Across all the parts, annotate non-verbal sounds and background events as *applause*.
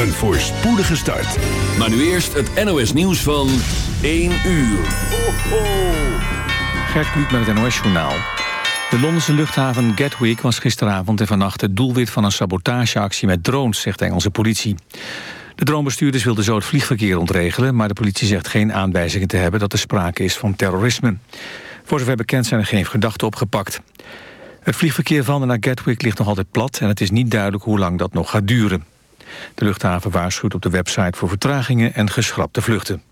een voorspoedige start. Maar nu eerst het NOS nieuws van 1 uur. Gert Kluk met het NOS Journaal. De Londense luchthaven Gatwick was gisteravond en vannacht het doelwit van een sabotageactie met drones, zegt de Engelse politie. De dronebestuurders wilden zo het vliegverkeer ontregelen, maar de politie zegt geen aanwijzingen te hebben dat er sprake is van terrorisme. Voor zover bekend zijn er geen verdachten opgepakt. Het vliegverkeer van en naar Gatwick ligt nog altijd plat... en het is niet duidelijk hoe lang dat nog gaat duren. De luchthaven waarschuwt op de website voor vertragingen en geschrapte vluchten.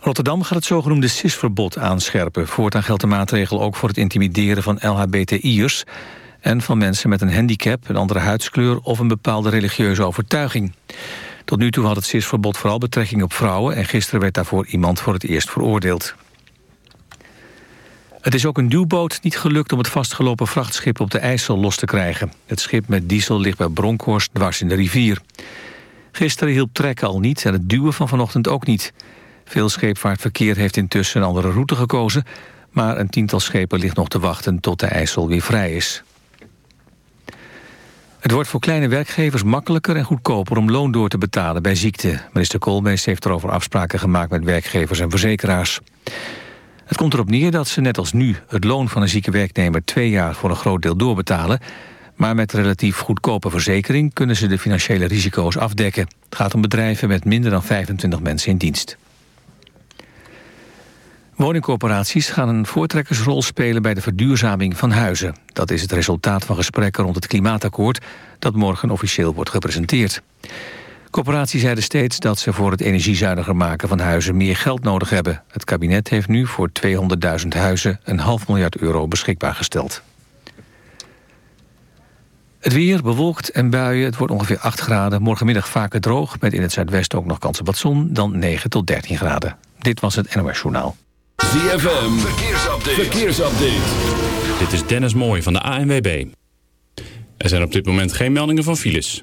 Rotterdam gaat het zogenoemde CIS-verbod aanscherpen. Voortaan geldt de maatregel ook voor het intimideren van LHBTI'ers... en van mensen met een handicap, een andere huidskleur... of een bepaalde religieuze overtuiging. Tot nu toe had het CIS-verbod vooral betrekking op vrouwen... en gisteren werd daarvoor iemand voor het eerst veroordeeld. Het is ook een duwboot niet gelukt om het vastgelopen vrachtschip op de IJssel los te krijgen. Het schip met diesel ligt bij Bronkhorst dwars in de rivier. Gisteren hielp trekken al niet en het duwen van vanochtend ook niet. Veel scheepvaartverkeer heeft intussen een andere route gekozen... maar een tiental schepen ligt nog te wachten tot de IJssel weer vrij is. Het wordt voor kleine werkgevers makkelijker en goedkoper om loon door te betalen bij ziekte. Minister Koolmees heeft erover afspraken gemaakt met werkgevers en verzekeraars. Het komt erop neer dat ze net als nu het loon van een zieke werknemer twee jaar voor een groot deel doorbetalen. Maar met relatief goedkope verzekering kunnen ze de financiële risico's afdekken. Het gaat om bedrijven met minder dan 25 mensen in dienst. Woningcorporaties gaan een voortrekkersrol spelen bij de verduurzaming van huizen. Dat is het resultaat van gesprekken rond het klimaatakkoord dat morgen officieel wordt gepresenteerd. Corporaties zeiden steeds dat ze voor het energiezuiniger maken van huizen meer geld nodig hebben. Het kabinet heeft nu voor 200.000 huizen een half miljard euro beschikbaar gesteld. Het weer bewolkt en buien. Het wordt ongeveer 8 graden. Morgenmiddag vaker droog, met in het zuidwesten ook nog kans op wat zon. Dan 9 tot 13 graden. Dit was het NOS Journaal. ZFM, verkeersupdate. verkeersupdate. Dit is Dennis Mooij van de ANWB. Er zijn op dit moment geen meldingen van files.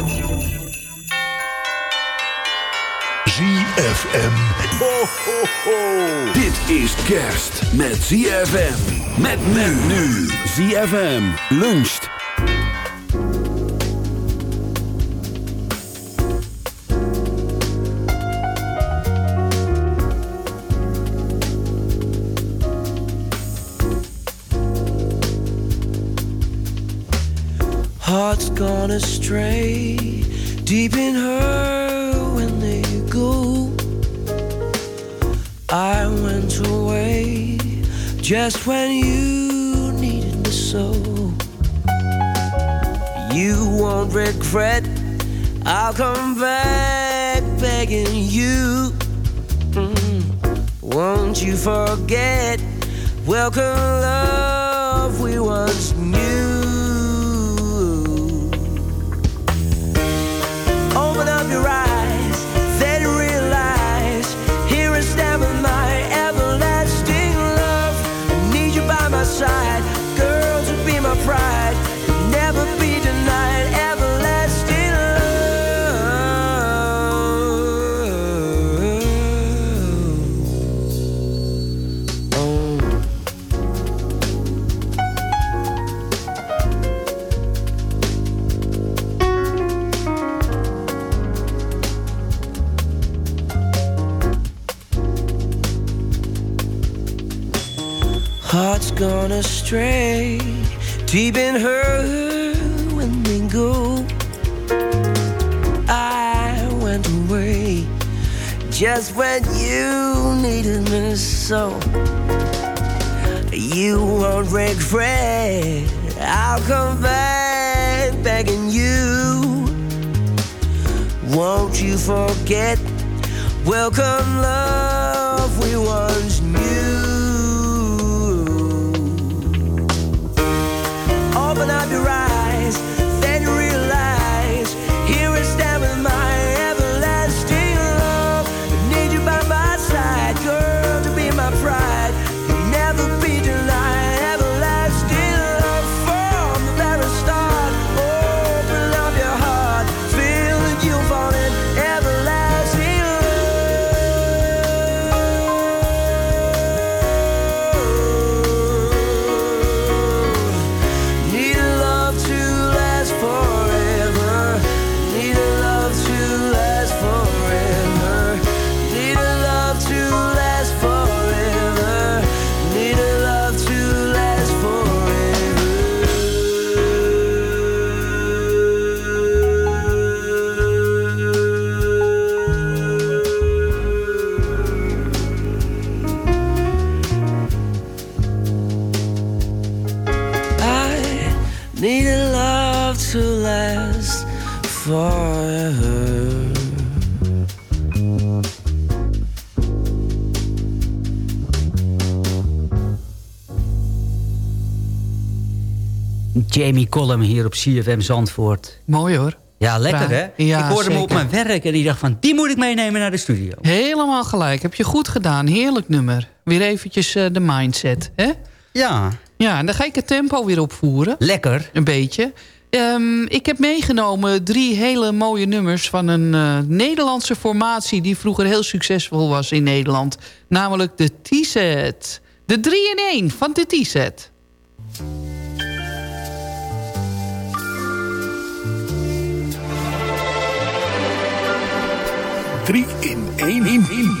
ZFM. Ho, ho, ho. Dit is kerst met ZFM. Met men nu. ZFM luncht. Hearts gone astray, deep in her when they go. I went away just when you needed me so. You won't regret, I'll come back begging you. Mm. Won't you forget? Welcome, love, we once knew. Open up your eyes, forever. Jamie Collum hier op CFM Zandvoort. Mooi hoor. Ja, lekker hè? Ja, ik hoorde hem op zeker. mijn werk en ik dacht van, die moet ik meenemen naar de studio. Helemaal gelijk. Heb je goed gedaan. Heerlijk nummer. Weer eventjes eh, de mindset. Hè? Ja. Ja, en dan ga ik het tempo weer opvoeren. Lekker. Een beetje. Ehm, ik heb meegenomen drie hele mooie nummers van een eh, Nederlandse formatie... die vroeger heel succesvol was in Nederland. Namelijk de T-set. De 3 in 1 van de T-set. Drie in één in.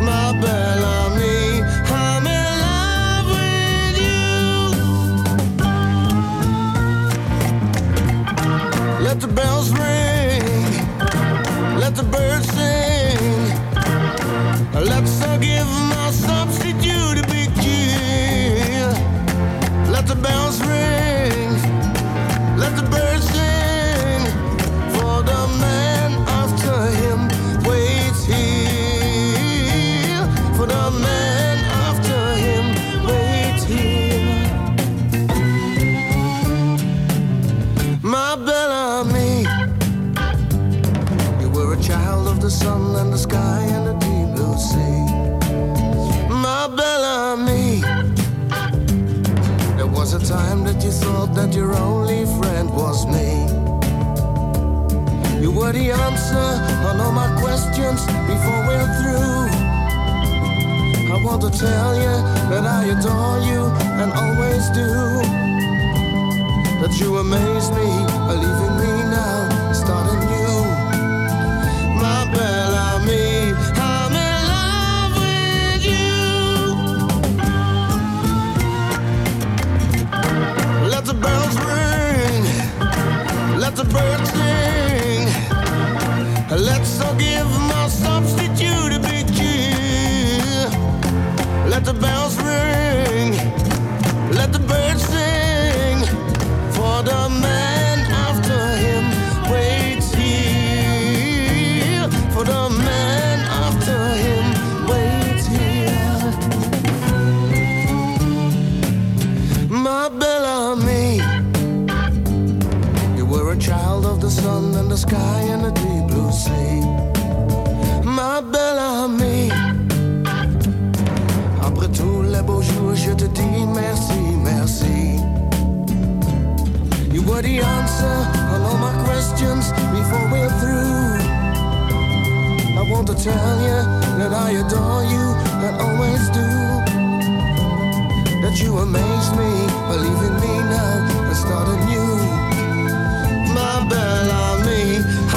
My Bellamy, called to tell you that I adore you and always do. That you amaze me, leaving me now, starting new. My Bella me. I'm in love with you. Let the bells ring, let the birds sing, let's all give my about je te dis merci, merci. You were the answer on all my questions before we're through. I want to tell you that I adore you, I always do. That you amaze me, believe in me now and start anew. My Bellamy.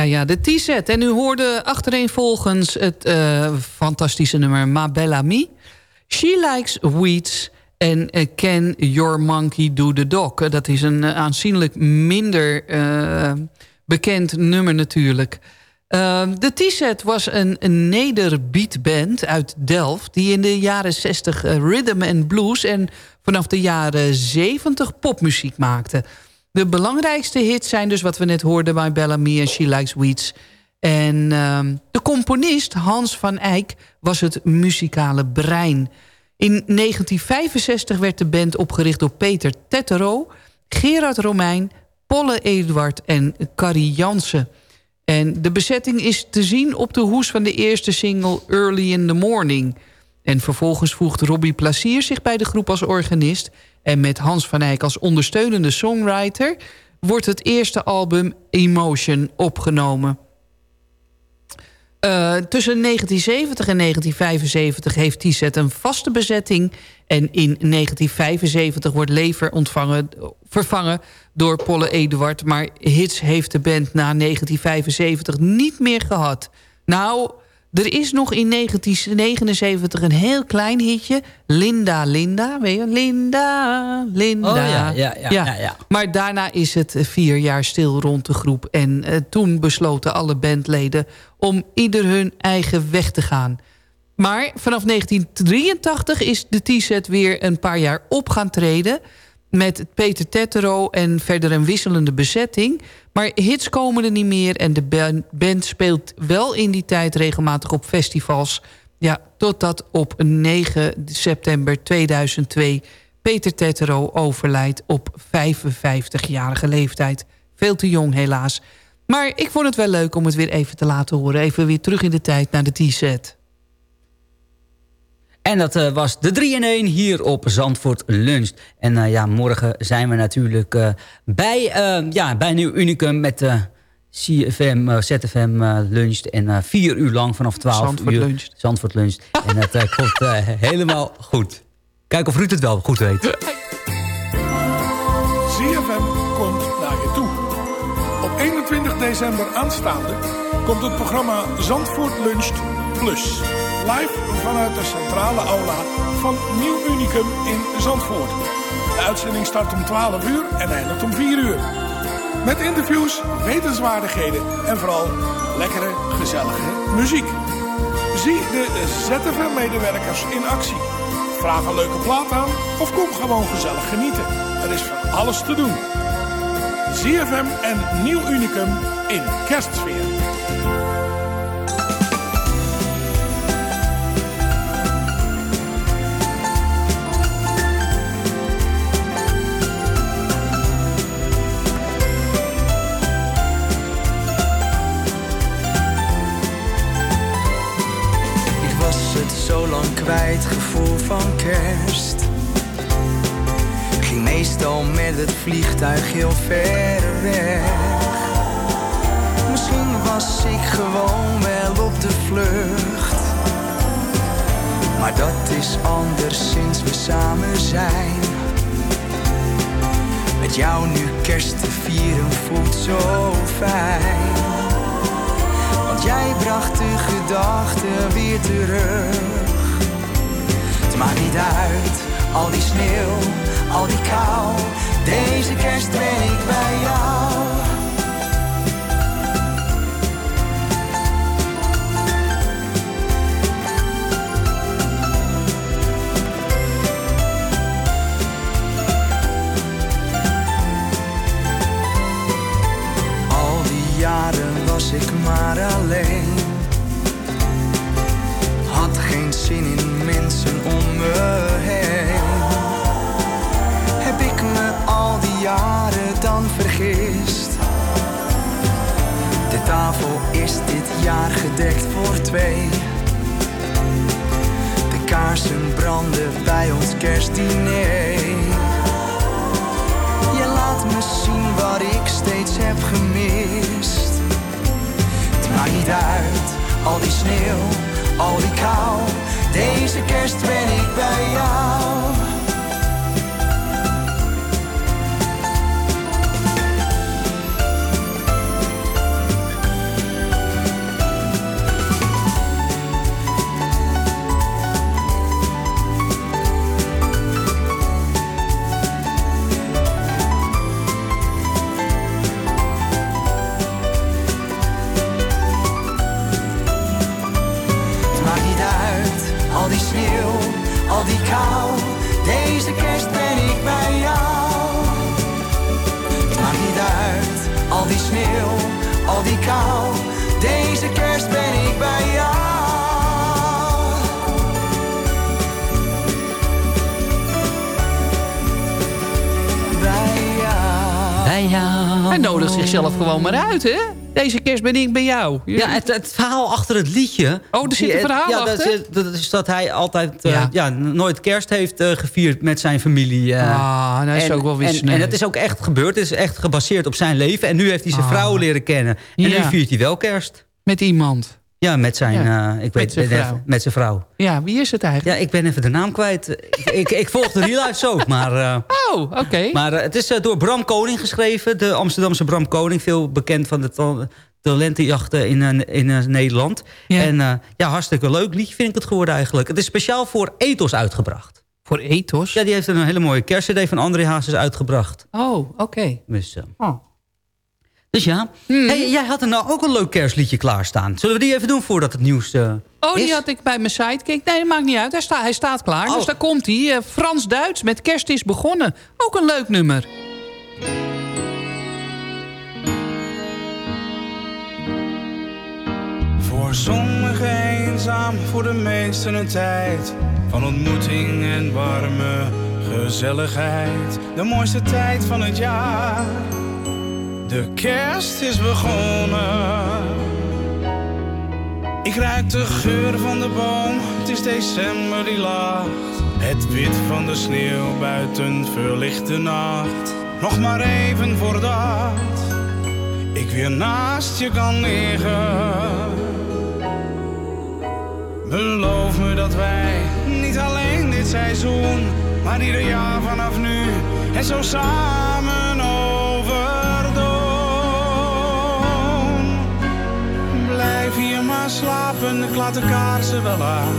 Ja, ja, de T-set. En u hoorde achtereenvolgens het eh, fantastische nummer Ma Belle. She Likes Weeds en eh, Can Your Monkey Do The Dog. Eh, Dat is een aanzienlijk minder bekend nummer natuurlijk. Eh, de T-set was een, een nederbeatband uit Delft... die in de jaren 60 eh, rhythm and blues... en vanaf de jaren 70 popmuziek maakte... De belangrijkste hits zijn dus wat we net hoorden bij Bellamy en She Likes Weeds. En ehm, de componist Hans van Eyck was het muzikale brein. In 1965 werd de band opgericht door Peter Tettero... Gerard Romein, Polle Eduard en Carrie Jansen. En de bezetting is te zien op de hoes van de eerste single Early in the Morning... En vervolgens voegt Robbie Placier zich bij de groep als organist... en met Hans van Eyck als ondersteunende songwriter... wordt het eerste album Emotion opgenomen. Uh, tussen 1970 en 1975 heeft T-Set een vaste bezetting... en in 1975 wordt Lever ontvangen, vervangen door Polle Eduard... maar hits heeft de band na 1975 niet meer gehad. Nou, er is nog in 1979 een heel klein hitje. Linda, Linda. Weet je? Linda, Linda. Oh ja, ja, ja, ja, ja. Maar daarna is het vier jaar stil rond de groep. En uh, toen besloten alle bandleden om ieder hun eigen weg te gaan. Maar vanaf 1983 is de T-set weer een paar jaar op gaan treden met Peter Tettero en verder een wisselende bezetting. Maar hits komen er niet meer en de band speelt wel in die tijd regelmatig op festivals. Ja, totdat op 9 september 2002 Peter Tettero overlijdt op 55-jarige leeftijd. Veel te jong helaas. Maar ik vond het wel leuk om het weer even te laten horen. Even weer terug in de tijd naar de T-set. En dat uh, was de 3 in 1 hier op Zandvoort Lunch. En uh, ja, morgen zijn we natuurlijk uh, bij, ja, bij Nieuw Unicum met CFM, ZFM Lunch. En vier uur lang vanaf 12 Zandvoort uur. Lunch. Zandvoort Lunch. en dat komt *laughs* helemaal goed. Kijk of Ruud het wel goed weet. CFM komt naar je toe. Op 21 december aanstaande komt het programma Zandvoort Luncht Plus. Live vanuit de centrale aula van Nieuw Unicum in Zandvoort. De uitzending start om 12 uur en eindigt om 4 uur. Met interviews, wetenswaardigheden en vooral lekkere, gezellige muziek. Zie de ZFM-medewerkers in actie. Vraag een leuke plaat aan of kom gewoon gezellig genieten. Er is van alles te doen. ZFM en Nieuw Unicum in kerstsfeer. Kerst. Ging meestal met het vliegtuig heel ver weg. Misschien was ik gewoon wel op de vlucht. Maar dat is anders sinds we samen zijn. Met jou nu kerst te vieren voelt zo fijn. Want jij bracht de gedachten weer terug. Maakt niet uit, al die sneeuw, al die kou. Deze kerst ben ik bij jou. Al die jaren was ik maar alleen. Jaar gedekt voor twee. De kaarsen branden bij ons kerstdiner. Je laat me zien wat ik steeds heb gemist. Het maakt niet uit, al die sneeuw, al die kou. Deze kerst ben ik bij jou. Zichzelf gewoon maar uit, hè? Deze kerst ben ik bij jou. Ja, het, het verhaal achter het liedje. Oh, er zit een verhaal ja, dat achter? is, dat is dat hij altijd eh, Ja. ja. nooit kerst heeft eh, gevierd met zijn familie. eh. Ah, nou, dat is en, ook wel weer en, en het is ook echt gebeurd. Het is echt gebaseerd op zijn leven. En nu heeft hij zijn Ah. vrouw leren kennen. En Ja. nu viert hij wel kerst. Met iemand. Ja, met zijn, Ja, eh, ik met weet, zijn vrouw. met zijn vrouw. Ja, wie is het eigenlijk? Ja, ik ben even de naam kwijt. ik, ik, ik volg de real life maar... eh, Oh, oké. maar eh, het is door Bram Koning geschreven. De Amsterdamse Bram Koning. Veel bekend van de tal- talentenjachten in, in Nederland. Ja. En ja, hartstikke leuk liedje vind ik het geworden eigenlijk. Het is speciaal voor Ethos uitgebracht. Voor ethos? Ja, die heeft een hele mooie kerstcd van André Hazes uitgebracht. Oh, oké. Dus, eh, Oh. Dus ja. Hmm. Hey, jij had er nou ook een leuk kerstliedje klaarstaan. Zullen we die even doen voordat het nieuws eh, Oh, die is? had ik bij mijn sidekick. Nee, maakt niet uit. Hij, sta, hij staat klaar. Oh. Dus daar komt hij. Eh, Frans-Duits met Kerst is begonnen. Ook een leuk nummer. Voor sommigen eenzaam, voor de meesten een tijd van ontmoeting en warme gezelligheid. De mooiste tijd van het jaar, de kerst is begonnen. Ik ruik de geur van de boom, het is december die lacht. Het wit van de sneeuw buiten verlicht de nacht. Nog maar even voordat ik weer naast je kan liggen. Beloof me dat wij niet alleen dit seizoen, maar ieder jaar vanaf nu en zo samen Blijf hier maar slapen, ik laat de kaarsen wel aan.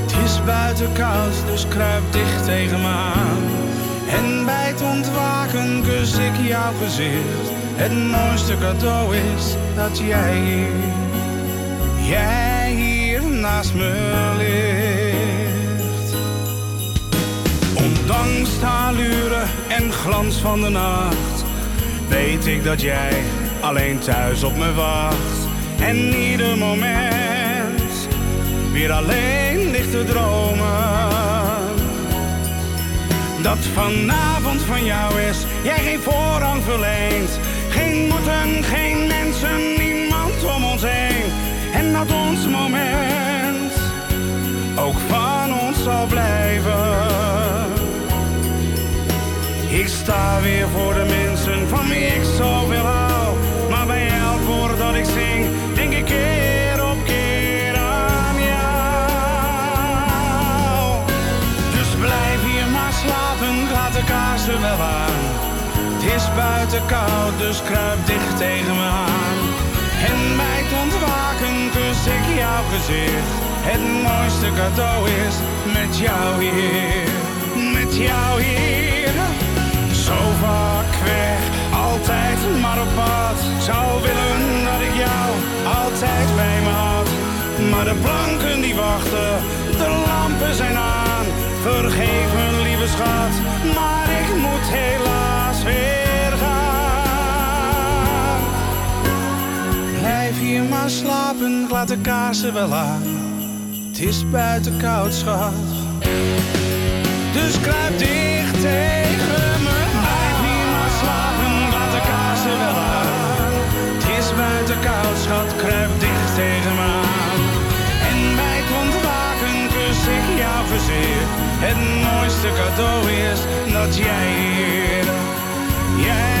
Het is buiten koud, dus kruip dicht tegen me aan. En bij het ontwaken kus ik jouw gezicht Het mooiste cadeau is dat jij hier, jij hier naast me ligt. Ondanks de allure en glans van de nacht, weet ik dat jij alleen thuis op me wacht. En ieder moment weer alleen ligt te dromen. Dat vanavond van jou is, jij geen voorrang verleent. Geen moeten, geen mensen, niemand om ons heen. En dat ons moment ook van ons zal blijven. Ik sta weer voor de mensen van wie ik zoveel hou. Maar bij elk woord dat ik zing, Het is buiten koud, dus kruip dicht tegen me aan. En bij het ontwaken kus ik jouw gezicht. Het mooiste cadeau is met jou hier, met jou hier. Zo vaak weg, altijd maar op pad. Zou willen dat ik jou altijd bij me had. Maar de planken die wachten, de lampen zijn aan. Vergeef lieve schat, maar ik moet helaas weer. Blijf hier maar slapen, laat de kaarsen wel aan. Het is buiten koud, schat. Dus kruip dicht tegen me Blijf hier maar slapen, laat de kaarsen wel aan. Het is buiten koud, schat, kruip dicht tegen me aan. En bij het ontwaken kus ik jouw gezicht. Het mooiste cadeau is dat jij hier, jij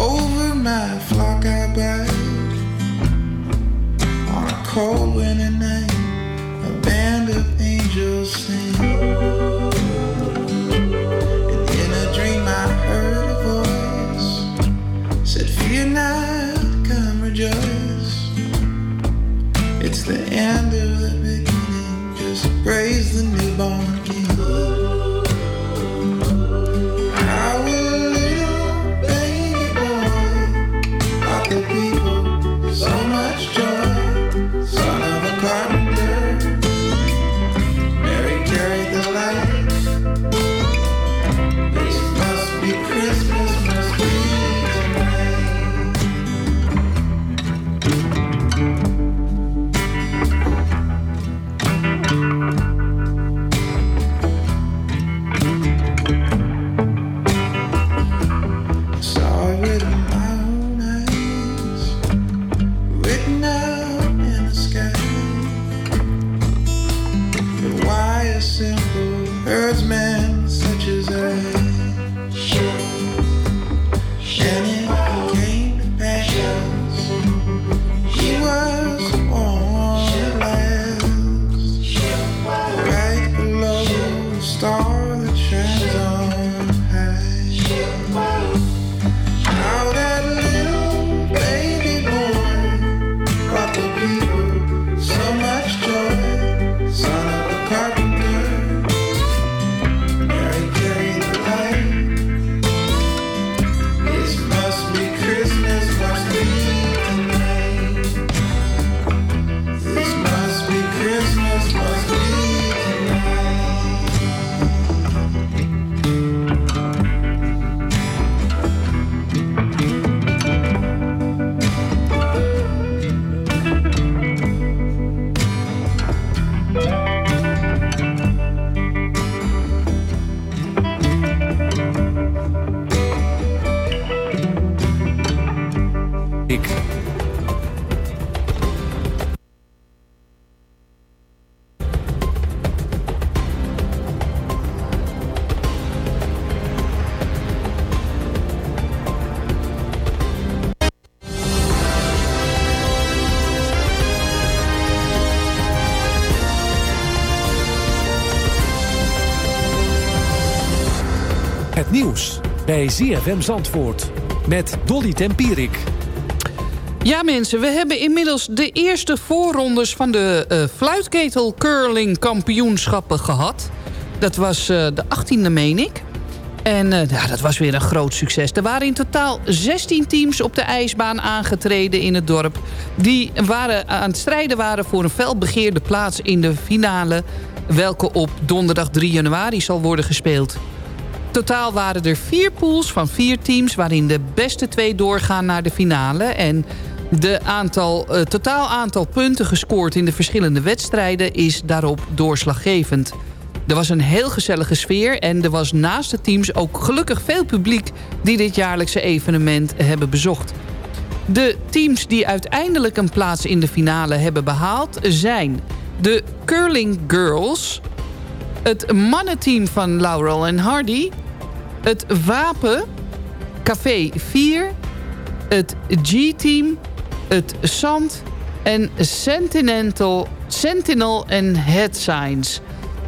Over my flock I bide. On a cold winter night A band of angels sing bij ZFM Zandvoort met Dolly Tempierik. Ja mensen, we hebben inmiddels de eerste voorrondes van de uh, fluitketel curling kampioenschappen gehad. Dat was uh, de 18e meen ik. En uh, ja, dat was weer een groot succes. Er waren in totaal 16 teams op de ijsbaan aangetreden in het dorp... die waren, aan het strijden waren voor een felbegeerde plaats in de finale... welke op donderdag 3 januari zal worden gespeeld. Totaal waren er vier pools van vier teams... waarin de beste twee doorgaan naar de finale. En de aantal, uh, totaal aantal punten gescoord in de verschillende wedstrijden... is daarop doorslaggevend. Er was een heel gezellige sfeer en er was naast de teams ook gelukkig veel publiek... die dit jaarlijkse evenement hebben bezocht. De teams die uiteindelijk een plaats in de finale hebben behaald zijn... de Curling Girls, het mannenteam van Laurel en Hardy... het Wapen, Café 4, het G-team, het Sand en Sentinel, Sentinel en Head Signs...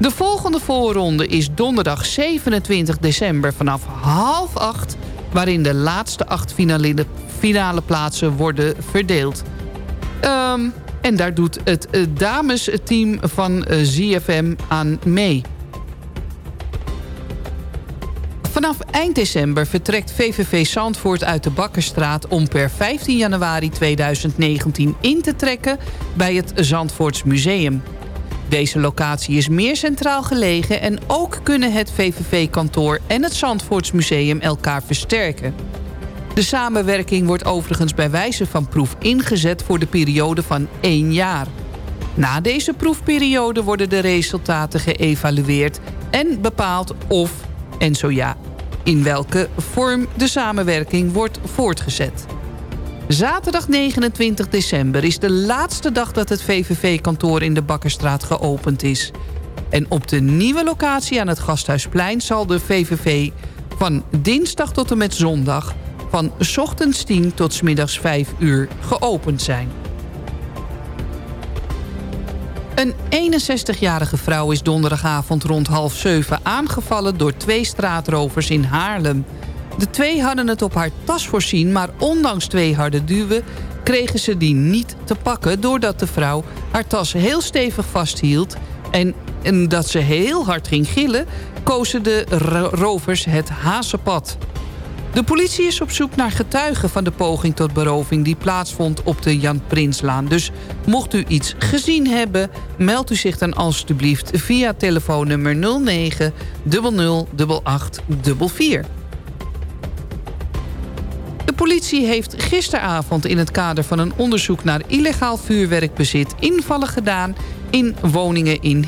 De volgende voorronde is donderdag 27 december vanaf half acht... waarin de laatste acht finale, finale plaatsen worden verdeeld. Um, en daar doet het uh, damesteam van uh, ZFM aan mee. Vanaf eind december vertrekt VVV Zandvoort uit de Bakkerstraat... om per 15 januari 2019 in te trekken bij het Zandvoorts Museum. Deze locatie is meer centraal gelegen... en ook kunnen het VVV-kantoor en het Zandvoortsmuseum elkaar versterken. De samenwerking wordt overigens bij wijze van proef ingezet... voor de periode van één jaar. Na deze proefperiode worden de resultaten geëvalueerd... en bepaald of, en zo ja, in welke vorm de samenwerking wordt voortgezet. Zaterdag 29 december is de laatste dag dat het VVV-kantoor in de Bakkerstraat geopend is. En op de nieuwe locatie aan het Gasthuisplein zal de VVV van dinsdag tot en met zondag... van ochtends 10 tot middags 5 uur geopend zijn. Een 61-jarige vrouw is donderdagavond rond half zeven aangevallen... door twee straatrovers in Haarlem... De twee hadden het op haar tas voorzien, maar ondanks twee harde duwen... kregen ze die niet te pakken doordat de vrouw haar tas heel stevig vasthield... en, en dat ze heel hard ging gillen, kozen de rovers het hazenpad. De politie is op zoek naar getuigen van de poging tot beroving... die plaatsvond op de Jan Prinslaan. Dus mocht u iets gezien hebben, meld u zich dan alstublieft... via telefoonnummer 09 00 8844. De politie heeft gisteravond in het kader van een onderzoek naar illegaal vuurwerkbezit invallen gedaan in woningen in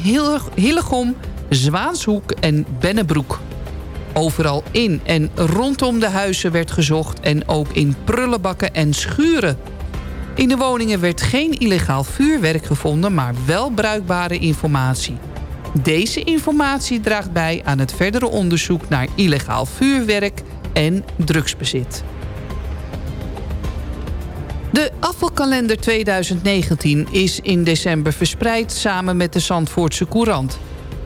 Hillegom, Zwaanshoek en Bennebroek. Overal in en rondom de huizen werd gezocht en ook in prullenbakken en schuren. In de woningen werd geen illegaal vuurwerk gevonden, maar wel bruikbare informatie. Deze informatie draagt bij aan het verdere onderzoek naar illegaal vuurwerk en drugsbezit. De afvalkalender 2019 is in december verspreid samen met de Zandvoortse Courant.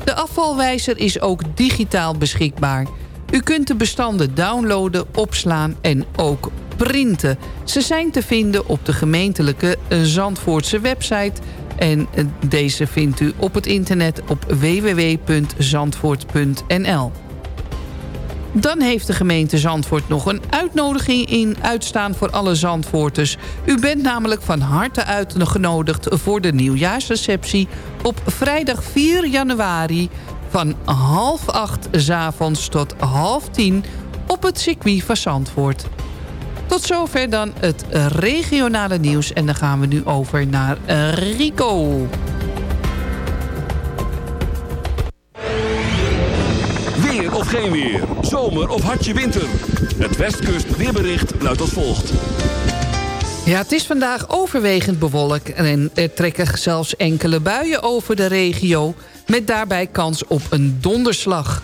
De afvalwijzer is ook digitaal beschikbaar. U kunt de bestanden downloaden, opslaan en ook printen. Ze zijn te vinden op de gemeentelijke Zandvoortse website... en deze vindt u op het internet op www.zandvoort.nl. Dan heeft de gemeente Zandvoort nog een uitnodiging in uitstaan voor alle Zandvoorters. U bent namelijk van harte uitgenodigd voor de nieuwjaarsreceptie... op vrijdag 4 januari van half acht s avonds tot half tien... op het circuit van Zandvoort. Tot zover dan het regionale nieuws. En dan gaan we nu over naar Rico. Of geen weer. Zomer of hartje winter. Het Westkust weerbericht luidt als volgt. Ja, het is vandaag overwegend bewolkt en er trekken zelfs enkele buien over de regio... met daarbij kans op een donderslag.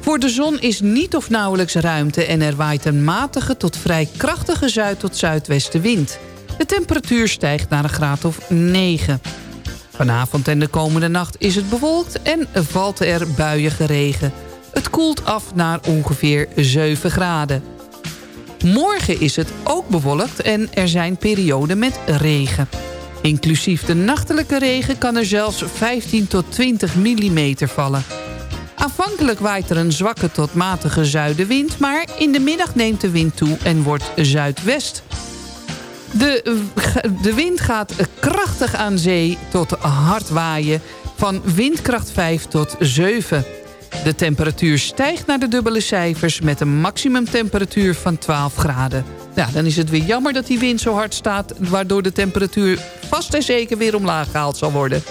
Voor de zon is niet of nauwelijks ruimte... en er waait een matige tot vrij krachtige zuid- tot zuidwestenwind. De temperatuur stijgt naar een graad of 9. Vanavond en de komende nacht is het bewolkt en valt er buiige regen. Koelt af naar ongeveer 7 graden. Morgen is het ook bewolkt en er zijn perioden met regen. Inclusief de nachtelijke regen kan er zelfs 15 tot 20 mm vallen. Aanvankelijk waait er een zwakke tot matige zuidenwind... maar in de middag neemt de wind toe en wordt zuidwest. De, de wind gaat krachtig aan zee tot hard waaien... van windkracht 5 tot 7. De temperatuur stijgt naar de dubbele cijfers... met een maximumtemperatuur van 12 graden. Ja, dan is het weer jammer dat die wind zo hard staat... waardoor de temperatuur vast en zeker weer omlaag gehaald zal worden.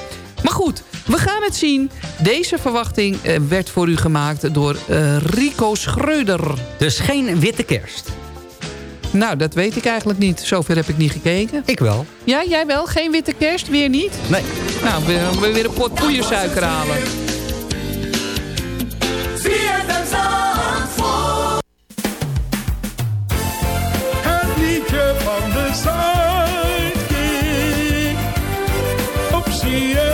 Maar goed, we gaan het zien. Deze verwachting eh, werd voor u gemaakt door uh, Rico Schreuder. Dus geen witte kerst? Nou, dat weet ik eigenlijk niet. Zover heb ik niet gekeken. Ik wel. Ja, jij wel? Geen witte kerst? Weer niet? Nee. Nou, we, we weer een pot poeiersuiker halen. Het liedje van de Zuidkiek. Op your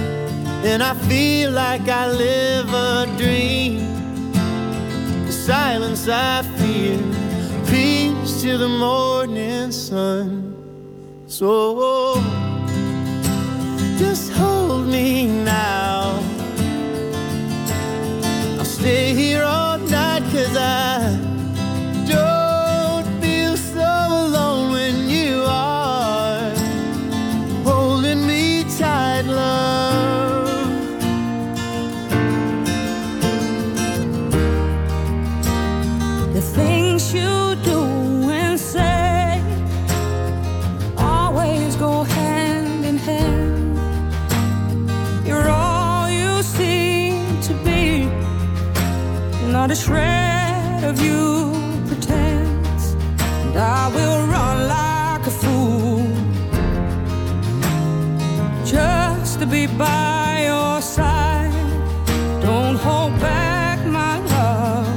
and I feel like I live a dream. The silence I feel, peace to the morning sun. So just hold me now. I'll stay here all night cause I be by your side. Don't hold back, my love.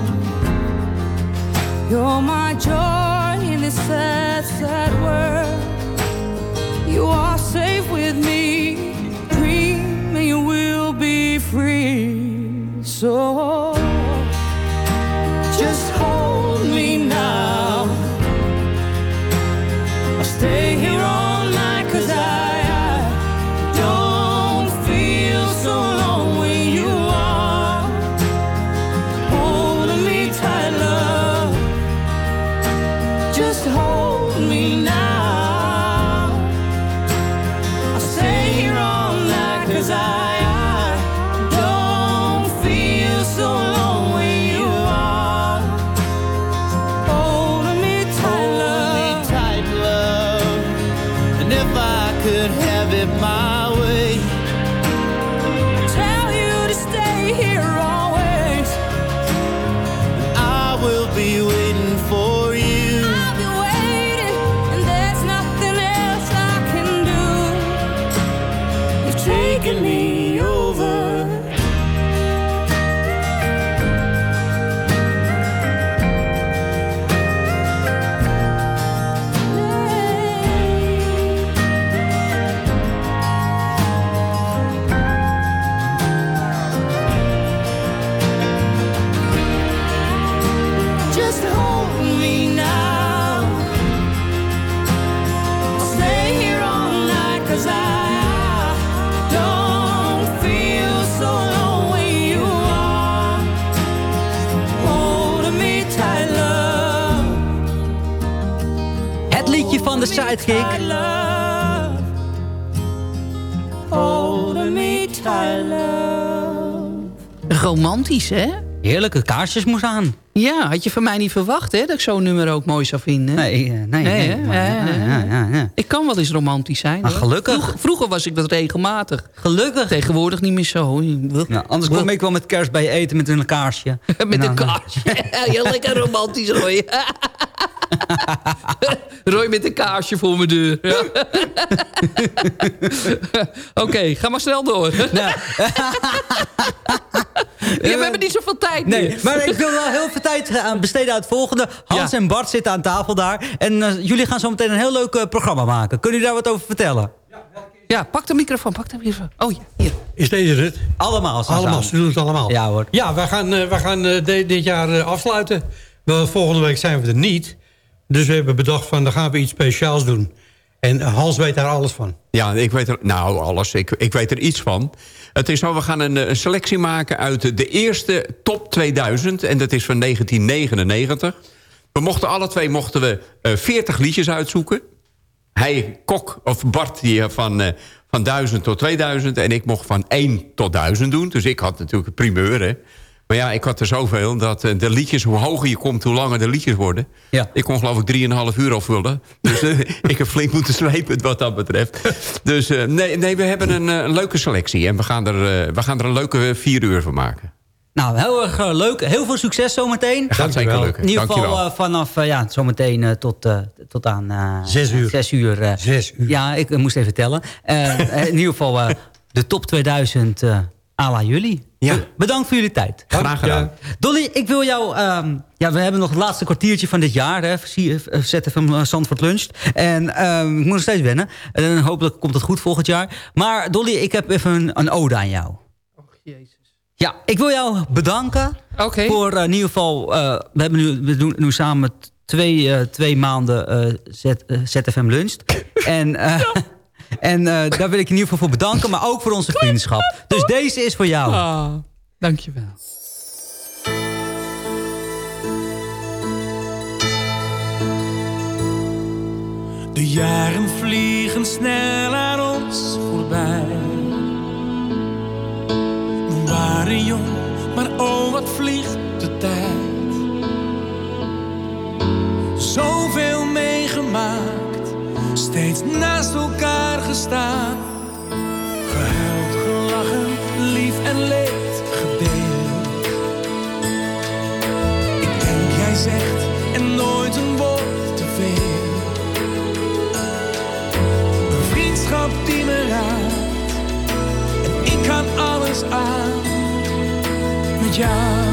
You're my joy in this sad, sad world. You are safe with me. Dream you will be free. So tight, love. Romantisch, hè? Heerlijke kaarsjes moest aan. Ja, had je van mij niet verwacht, hè? Dat ik zo'n nummer ook mooi zou vinden. Nee, eh, nee, nee. hè? maar- Ja, ja, ja, ja, ja. Ik kan wel eens romantisch zijn. Maar hoor. gelukkig. Vroeger, vroeger was ik dat regelmatig. Gelukkig. Tegenwoordig niet meer zo. Ja, anders kom ik wel met kerst bij je eten met een kaarsje. *laughs* Met En een kaarsje. *laughs* Ja, lekker romantisch, Roy. *laughs* *laughs* Roy met een kaarsje voor mijn deur. *laughs* Oké, ga maar snel door. *laughs* ja, we hebben niet zoveel tijd Nee, meer. maar ik wil wel heel veel tijd aan besteden aan het volgende. Hans en Bart zitten aan tafel daar. En eh, jullie gaan zo meteen een heel leuk eh, programma maken. Kunnen jullie daar wat over vertellen? Ja, pak de microfoon, pak de microfoon. Oh ja, hier. Is deze het? Allemaal. Allemaal, ze doen het allemaal. Ja hoor. Ja, wij gaan, eh, wij gaan eh, de- dit jaar eh, afsluiten. Wel, volgende week zijn we er niet. Dus we hebben bedacht van, dan gaan we iets speciaals doen. En Hans weet daar alles van. Ja, ik weet er, nou alles, ik, ik weet er iets van. Het is zo, we gaan een, selectie maken uit de- eerste top 2000. En dat is van 1999. We mochten alle twee mochten we eh 40 liedjes uitzoeken. Hij, Kok, of Bart, die eh, van, eh, van 1000 tot 2000. En ik mocht van 1 tot 1000 doen. Dus ik had natuurlijk een primeur, hè. Maar ja, ik had er zoveel dat eh, de liedjes, hoe hoger je komt, hoe langer de liedjes worden. Ja. Ik kon geloof ik 3,5 uur afvullen. Dus *laughs* eh, ik heb flink moeten slepen wat dat betreft. Dus eh, nee, nee, we hebben een, een leuke selectie. En we gaan, er, eh, we gaan er een leuke vier uur van maken. Nou, heel erg leuk. Heel veel succes zometeen. Gaat zeker lukken. In ieder geval vanaf uh, ja, zometeen uh, tot, uh, tot aan... Uh, Zes uur. Zes uur. Uh, Zes uur. Ja, ik moest even tellen. in ieder geval de top 2000 à la jullie. Ja. Bedankt voor jullie tijd. Graag gedaan. Dolly, ik wil jou... Um, ja, we hebben nog het laatste kwartiertje van dit jaar. Hè, ZFM Zandvoort Lunch. En um, ik moet nog steeds wennen. En hopelijk komt het goed volgend jaar. Maar Dolly, ik heb even een, een ode aan jou. Oh, jezus. Ja, ik wil jou bedanken. Okay. Voor uh, in ieder geval... Uh, we, hebben nu, we doen nu samen twee, uh, twee maanden Z, ZFM Lunch. *laughs* en... En uh, daar wil ik in ieder geval voor bedanken, maar ook voor onze vriendschap. Dus deze is voor jou. Ah, dankjewel. De jaren vliegen snel aan ons voorbij. We waren jong, maar oh wat vliegt de tijd. Zoveel meegemaakt, steeds naast elkaar gestaan. Gehuild, gelachen, lief en leed gedeeld. Ik denk jij zegt en nooit een woord te veel. Een vriendschap die me raadt en ik kan alles aan met jou.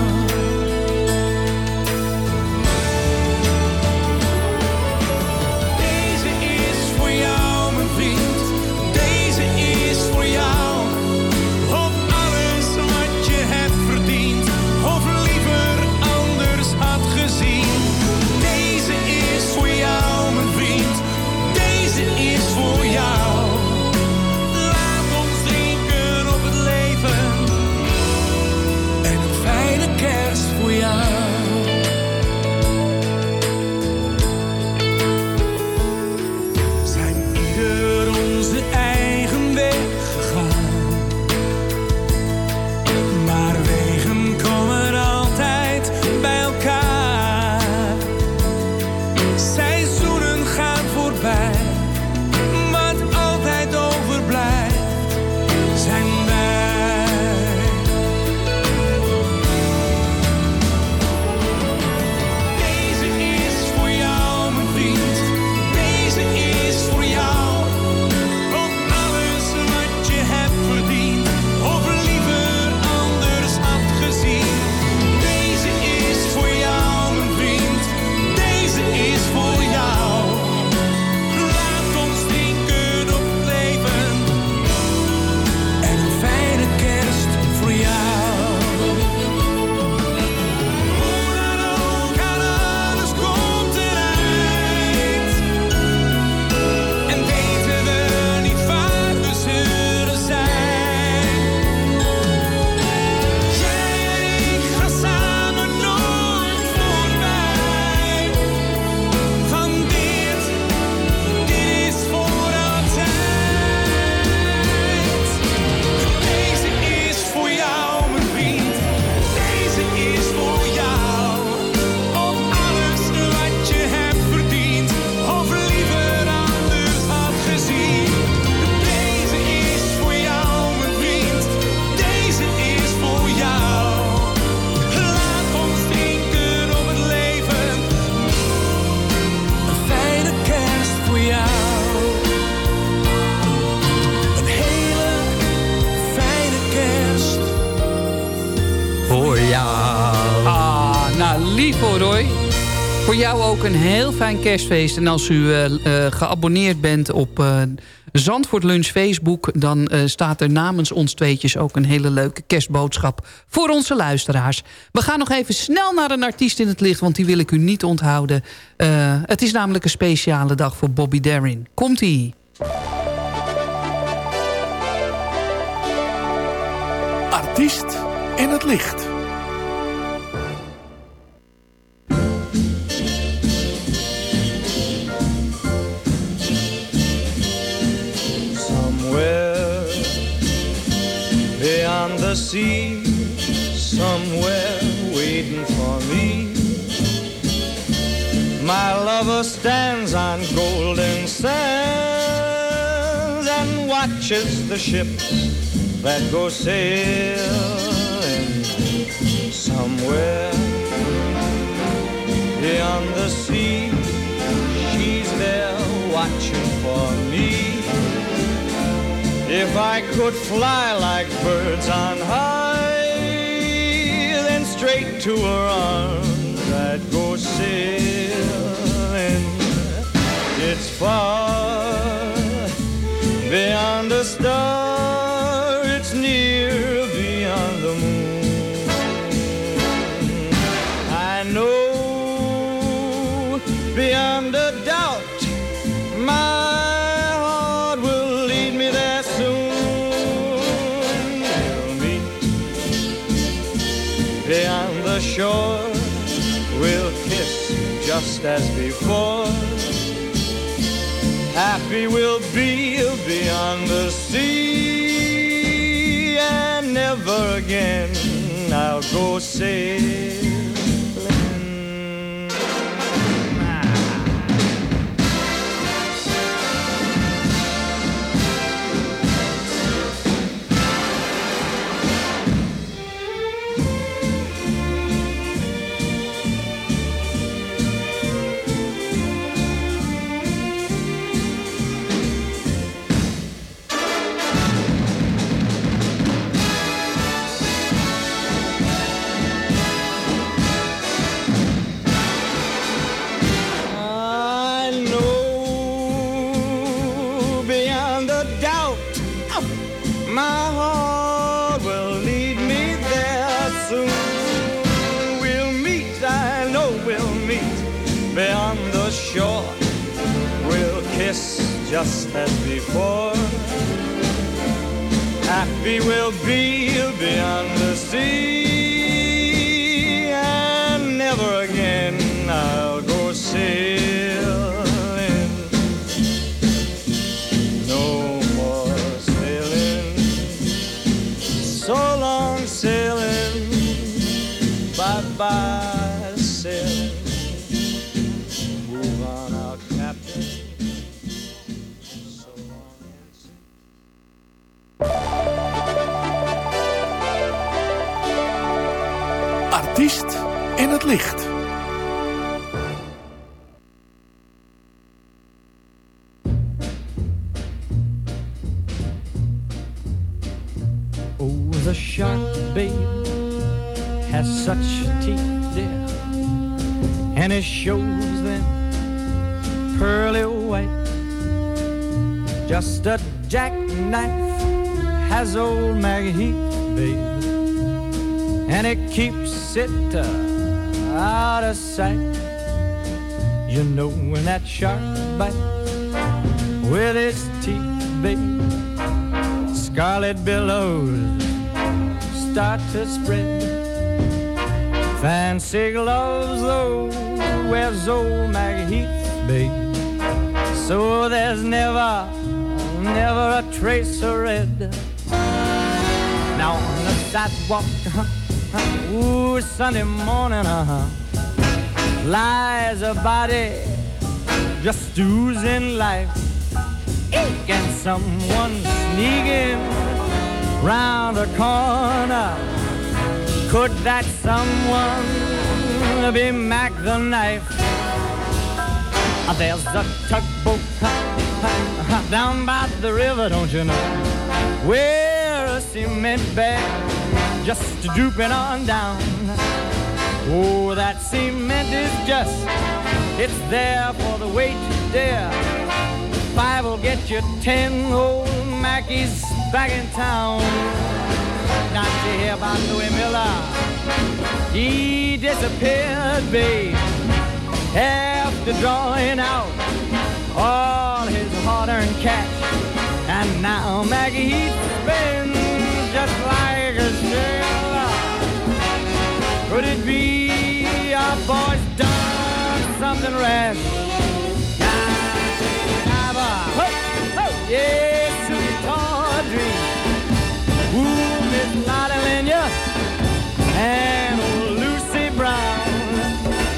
Kerstfeest. En als u eh, eh, geabonneerd bent op uh, Zandvoort Lunch Facebook... dan staat er namens ons tweetjes ook een hele leuke kerstboodschap... voor onze luisteraars. We gaan nog even snel naar een artiest in het licht... want die wil ik u niet onthouden. het is namelijk een speciale dag voor Bobby Darin. Komt-ie. Artiest in het licht. Sea, somewhere waiting for me. My lover stands on golden sands and watches the ships that go sailing somewhere beyond the sea. She's there watching. If I could fly like birds on high, then straight to her arms I'd go sailing. It's far beyond the star, just as before. Happy we'll be beyond the sea, and never again I'll go sailing. Just as before. Happy we'll be beyond the sea, uh, out of sight. You know when that shark bites with its teeth, babe scarlet billows start to spread. Fancy gloves, though, wears old Maggie Heath, babe. So there's never, never a trace of red. Now on the sidewalk, ooh, Sunday morning, uh-huh, lies a body just oozing life. Can someone sneaking round the corner? Could that someone be Mac the knife? Uh, There's a tugboat uh, down by the river, don't you know? Where a cement bag just drooping on down. Oh, that cement is just, it's there for the weight dare. Five will get you ten old Mackies back in town. Not to hear about Louis Miller. He disappeared, babe, after drawing out all his hard-earned cash. And now Maggie he spins just like a. Could it be our boy's done something rash? Yes, Susie Tawdry. Ooh, Miss Lotta Lenya and Lucy Brown.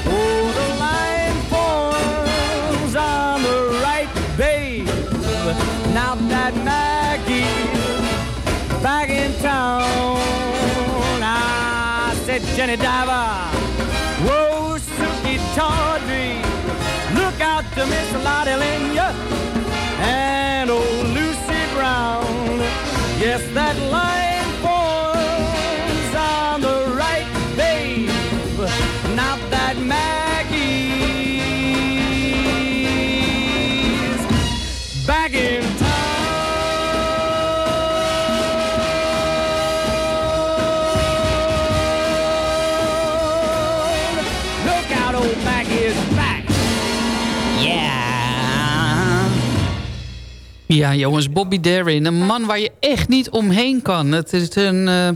Oh, the line forms on the right, babe. Now that Maggie's back in town, said, Jenny Diver, whoa, Suki Tawdry, look out to Miss Lottie Lenya and old Lucy Brown. Yes, that line Ja, jongens, Bobby Darin. Een man waar je echt niet omheen kan. Het is een, eh,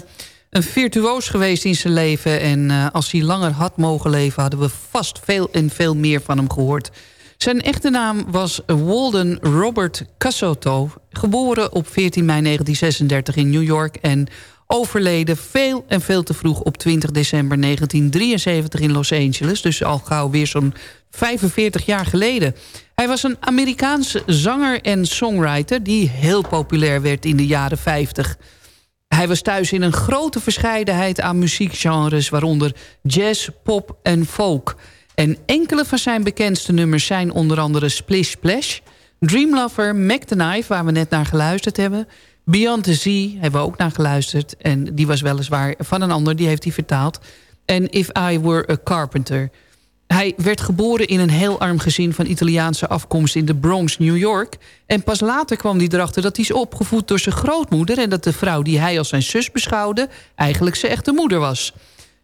een virtuoos geweest in zijn leven. En eh, als hij langer had mogen leven... hadden we vast veel en veel meer van hem gehoord. Zijn echte naam was Walden Robert Casotto. Geboren op 14 mei 1936 in New York... en overleden veel en veel te vroeg op 20 december 1973 in Los Angeles. Dus al gauw weer zo'n 45 jaar geleden. Hij was een Amerikaanse zanger en songwriter... die heel populair werd in de jaren 50. Hij was thuis in een grote verscheidenheid aan muziekgenres... waaronder jazz, pop en folk. En enkele van zijn bekendste nummers zijn onder andere Splish Splash... Dream Lover, Mac the Knife, waar we net naar geluisterd hebben... Beyond the Sea hebben we ook naar geluisterd. En die was weliswaar van een ander, die heeft hij vertaald. En If I Were a Carpenter... Hij werd geboren in een heel arm gezin van Italiaanse afkomst in de Bronx, New York. En pas later kwam hij erachter dat hij is opgevoed door zijn grootmoeder... en dat de vrouw die hij als zijn zus beschouwde eigenlijk zijn echte moeder was.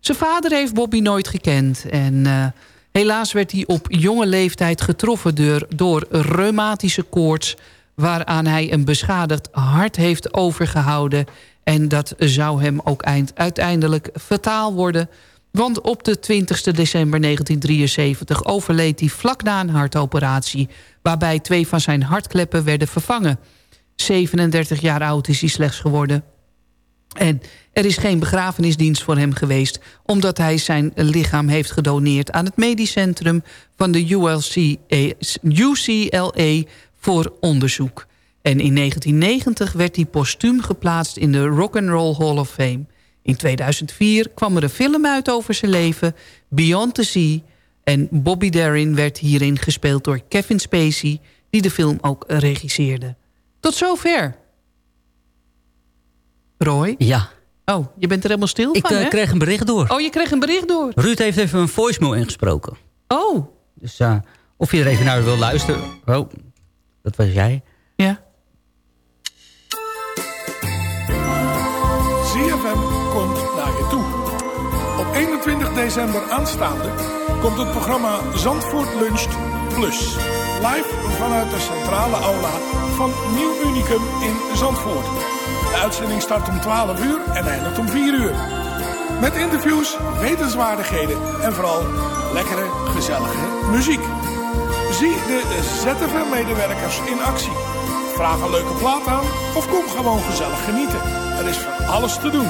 Zijn vader heeft Bobby nooit gekend. En uh, helaas werd hij op jonge leeftijd getroffen door, door reumatische koorts... waaraan hij een beschadigd hart heeft overgehouden. En dat zou hem ook eind, uiteindelijk fataal worden... Want op de 20 december 1973 overleed hij vlak na een hartoperatie... waarbij twee van zijn hartkleppen werden vervangen. 37 jaar oud is hij slechts geworden. En er is geen begrafenisdienst voor hem geweest... omdat hij zijn lichaam heeft gedoneerd aan het medisch centrum... van de UCLA voor onderzoek. En in 1990 werd hij postuum geplaatst in de Rock and Roll Hall of Fame... In 2004 kwam er een film uit over zijn leven, Beyond the Sea... en Bobby Darin werd hierin gespeeld door Kevin Spacey... die de film ook regisseerde. Tot zover. Roy? Ja. Oh, je bent er helemaal stil ik, van, Ik uh, kreeg een bericht door. Oh, je kreeg een bericht door. Ruud heeft even een voicemail ingesproken. Oh. Dus uh, of je er even naar wil luisteren. Oh, dat was jij. Ja. 21 december aanstaande komt het programma Zandvoort Luncht Plus. Live vanuit de centrale aula van Nieuw Unicum in Zandvoort. De uitzending start om 12 uur en eindigt om 4 uur. Met interviews, wetenswaardigheden en vooral lekkere, gezellige muziek. Zie de ZFM-medewerkers in actie. Vraag een leuke plaat aan of kom gewoon gezellig genieten. Er is alles te doen.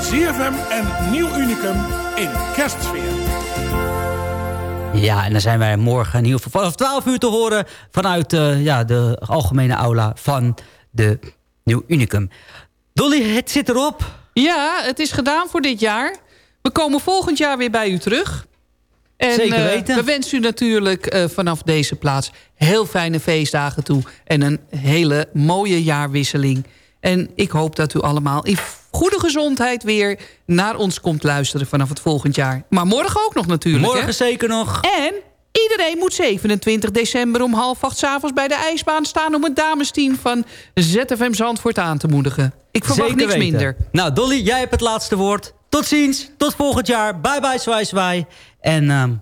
ZFM en Nieuw Unicum in kerstsfeer. Ja, en dan zijn wij morgen in ieder geval vanaf 12 uur te horen... vanuit uh, ja, de algemene aula van de Nieuw Unicum. Dolly, het zit erop. Ja, het is gedaan voor dit jaar. We komen volgend jaar weer bij u terug. En, Zeker weten. Uh, we wensen u natuurlijk uh, vanaf deze plaats heel fijne feestdagen toe. En een hele mooie jaarwisseling. En ik hoop dat u allemaal in goede gezondheid weer naar ons komt luisteren vanaf het volgend jaar. Maar morgen ook nog natuurlijk. Morgen hè? zeker nog. En iedereen moet 27 december om half acht 's avonds bij de ijsbaan staan... om het damesteam van ZFM Zandvoort aan te moedigen. Ik verwacht Zeker niks weten. minder. Nou, Dolly, jij hebt het laatste woord. Tot ziens, tot volgend jaar. Bye bye, zwaai zwaai. En ehm,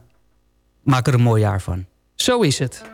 maak er een mooi jaar van. Zo is het.